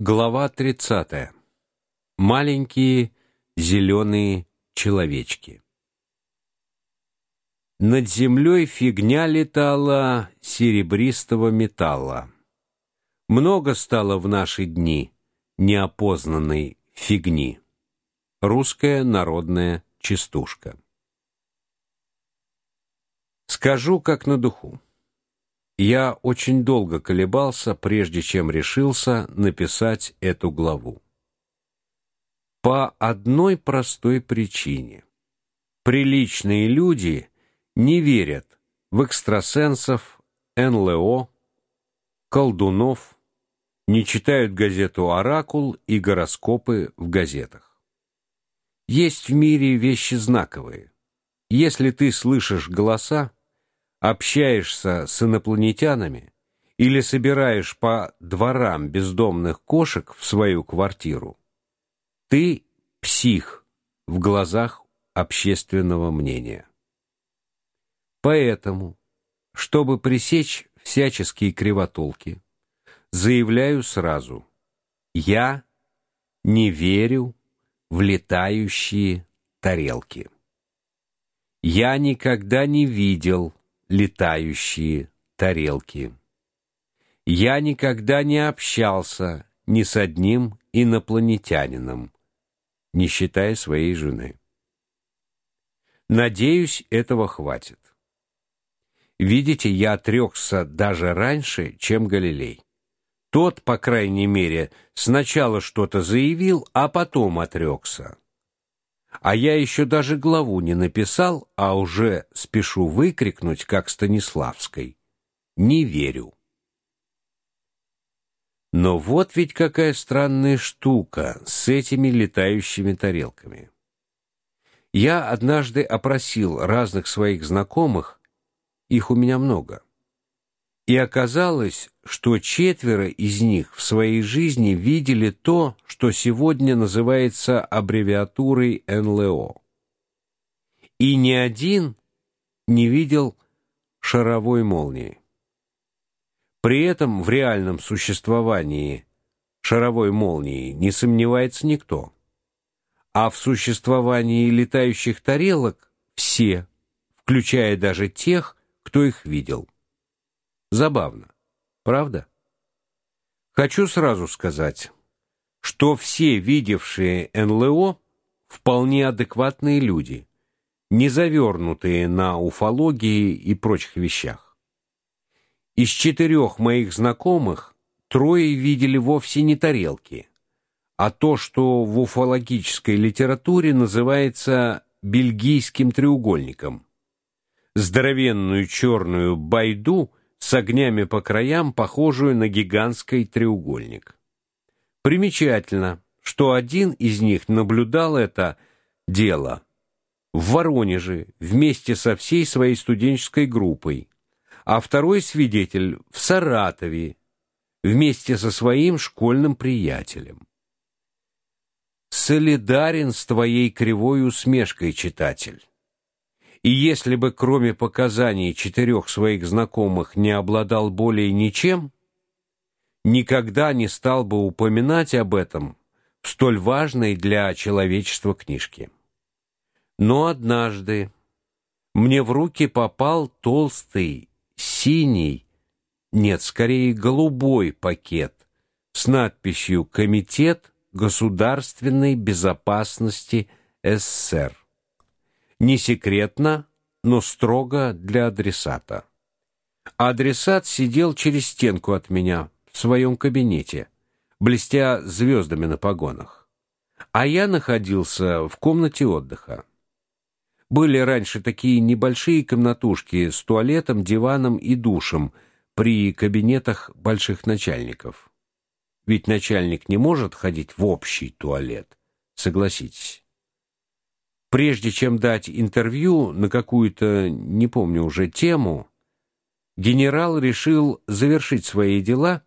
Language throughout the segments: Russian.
Глава 30. Маленькие зеленые человечки. Над землей фигня летала серебристого металла. Много стало в наши дни неопознанной фигни. Русская народная частушка. Скажу как на духу. Я очень долго колебался, прежде чем решился написать эту главу. По одной простой причине. Приличные люди не верят в экстрасенсов, НЛО, колдунов, не читают газету Оракул и гороскопы в газетах. Есть в мире вещи знаковые. Если ты слышишь голоса, общаешься с инопланетянами или собираешь по дворам бездомных кошек в свою квартиру, ты псих в глазах общественного мнения. Поэтому, чтобы пресечь всяческие кривотолки, заявляю сразу: я не верю в летающие тарелки. Я никогда не видел летающие тарелки. Я никогда не общался ни с одним инопланетянином, не считая своей жены. Надеюсь, этого хватит. Видите, я отрекся даже раньше, чем Галилей. Тот, по крайней мере, сначала что-то заявил, а потом отрекся. А я еще даже главу не написал, а уже спешу выкрикнуть, как Станиславской: "Не верю". Но вот ведь какая странная штука с этими летающими тарелками. Я однажды опросил разных своих знакомых, их у меня много. И оказалось, что четверо из них в своей жизни видели то, что сегодня называется аббревиатурой НЛО. И ни один не видел шаровой молнии. При этом в реальном существовании шаровой молнии не сомневается никто. А в существовании летающих тарелок все, включая даже тех, кто их видел. Забавно, правда? Хочу сразу сказать, что все видевшие НЛО вполне адекватные люди, не завернутые на уфологии и прочих вещах. Из четырех моих знакомых трое видели вовсе не тарелки, а то, что в уфологической литературе называется бельгийским треугольником. Здоровенную черную байду с огнями по краям, похожую на гигантский треугольник. Примечательно, что один из них наблюдал это дело в Воронеже вместе со всей своей студенческой группой, а второй свидетель в Саратове вместе со своим школьным приятелем. Солидарен с твоей кривой усмешкой, читатель. И если бы кроме показаний четырех своих знакомых не обладал более ничем, никогда не стал бы упоминать об этом в столь важной для человечества книжке. Но однажды мне в руки попал толстый синий, нет, скорее голубой пакет с надписью Комитет государственной безопасности СССР не секретно, но строго для адресата. Адресат сидел через стенку от меня в своем кабинете, блестя звездами на погонах. А я находился в комнате отдыха. Были раньше такие небольшие комнатушки с туалетом, диваном и душем при кабинетах больших начальников. Ведь начальник не может ходить в общий туалет, согласитесь. Прежде чем дать интервью на какую-то, не помню уже тему, генерал решил завершить свои дела,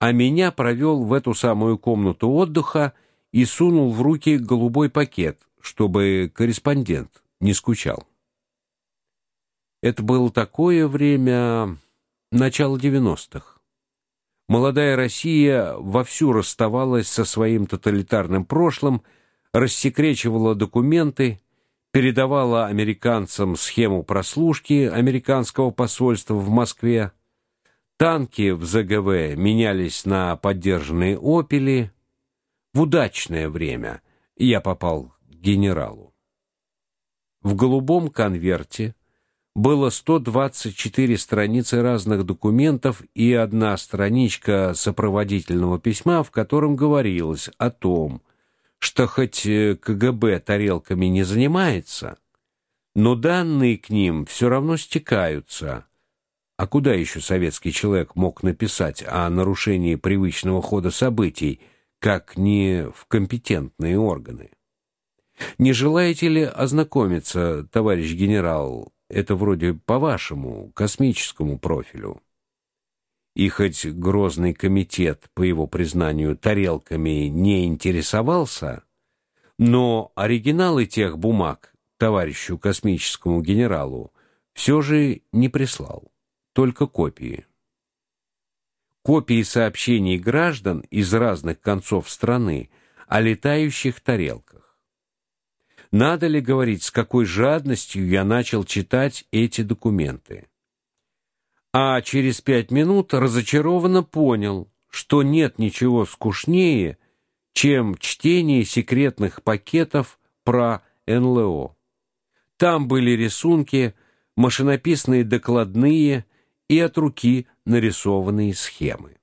а меня провел в эту самую комнату отдыха и сунул в руки голубой пакет, чтобы корреспондент не скучал. Это было такое время начало девяностых. молодая Россия вовсю расставалась со своим тоталитарным прошлым, рассекречивала документы, передавала американцам схему прослушки американского посольства в Москве. Танки в ЗГВ менялись на поддержанные Опели. В удачное время я попал к генералу. В голубом конверте было 124 страницы разных документов и одна страничка сопроводительного письма, в котором говорилось о том, что хоть э, КГБ тарелками не занимается, но данные к ним все равно стекаются. А куда еще советский человек мог написать о нарушении привычного хода событий, как не в компетентные органы? Не желаете ли ознакомиться, товарищ генерал, это вроде по вашему космическому профилю? И хоть грозный комитет, по его признанию, тарелками не интересовался, но оригиналы тех бумаг товарищу космическому генералу все же не прислал, только копии. Копии сообщений граждан из разных концов страны о летающих тарелках. Надо ли говорить, с какой жадностью я начал читать эти документы? А через пять минут разочарованно понял, что нет ничего скучнее, чем чтение секретных пакетов про НЛО. Там были рисунки, машинописные докладные и от руки нарисованные схемы.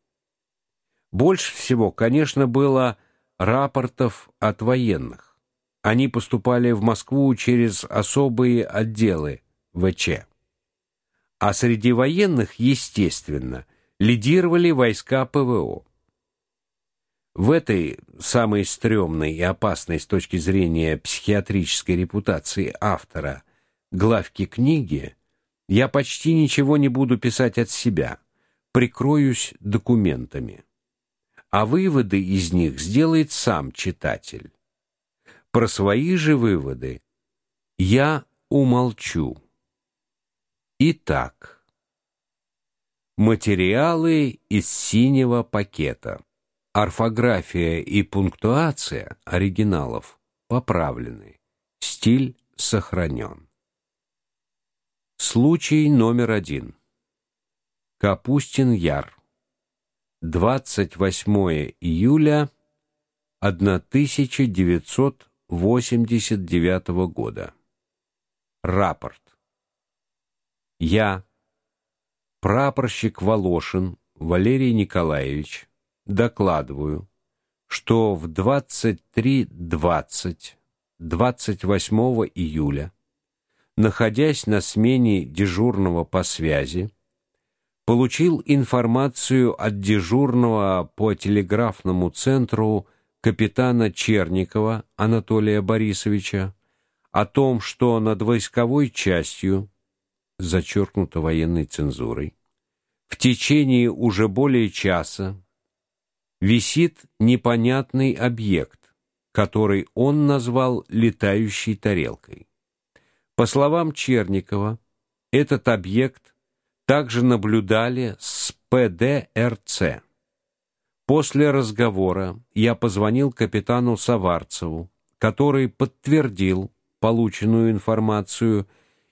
Больше всего, конечно, было рапортов от военных. Они поступали в Москву через особые отделы ВЧ а среди военных, естественно, лидировали войска ПВО. В этой самой стрёмной и опасной с точки зрения психиатрической репутации автора главки книги я почти ничего не буду писать от себя, прикроюсь документами. А выводы из них сделает сам читатель. Про свои же выводы я умолчу. Итак, материалы из синего пакета. Орфография и пунктуация оригиналов поправлены. Стиль сохранен. Случай номер один. Капустин Яр. 28 июля 1989 года. Рапорт. Я, прапорщик Волошин Валерий Николаевич, докладываю, что в 23:20 28 июля, находясь на смене дежурного по связи, получил информацию от дежурного по телеграфному центру капитана Черникова Анатолия Борисовича о том, что над войсковой частью зачеркнуто военной цензурой, в течение уже более часа висит непонятный объект, который он назвал летающей тарелкой. По словам Черникова, этот объект также наблюдали с ПДРЦ. После разговора я позвонил капитану Саварцеву, который подтвердил полученную информацию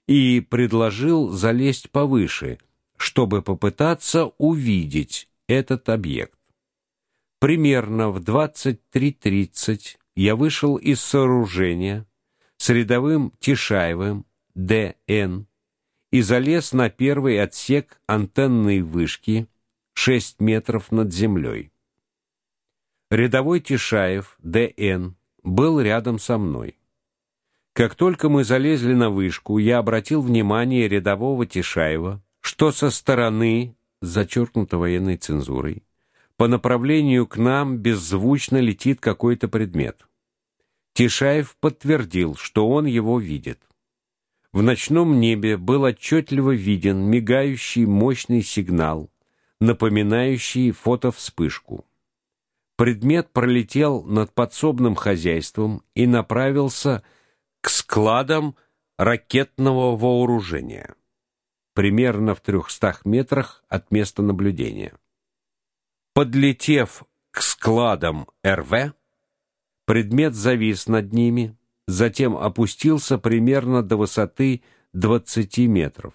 и предложил залезть повыше, чтобы попытаться увидеть этот объект. Примерно в 23:30 я вышел из сооружения с рядовым Тишаевым ДН и залез на первый отсек антенной вышки 6 метров над землей. Рядовой Тишаев ДН был рядом со мной. Как только мы залезли на вышку, я обратил внимание рядового Тишаева, что со стороны, зачеркнуто военной цензурой, по направлению к нам беззвучно летит какой-то предмет. Тишаев подтвердил, что он его видит. В ночном небе был отчетливо виден мигающий мощный сигнал, напоминающий фотовспышку. Предмет пролетел над подсобным хозяйством и направился к складам ракетного вооружения, примерно в 300 метрах от места наблюдения. Подлетев к складам РВ, предмет завис над ними, затем опустился примерно до высоты 20 метров.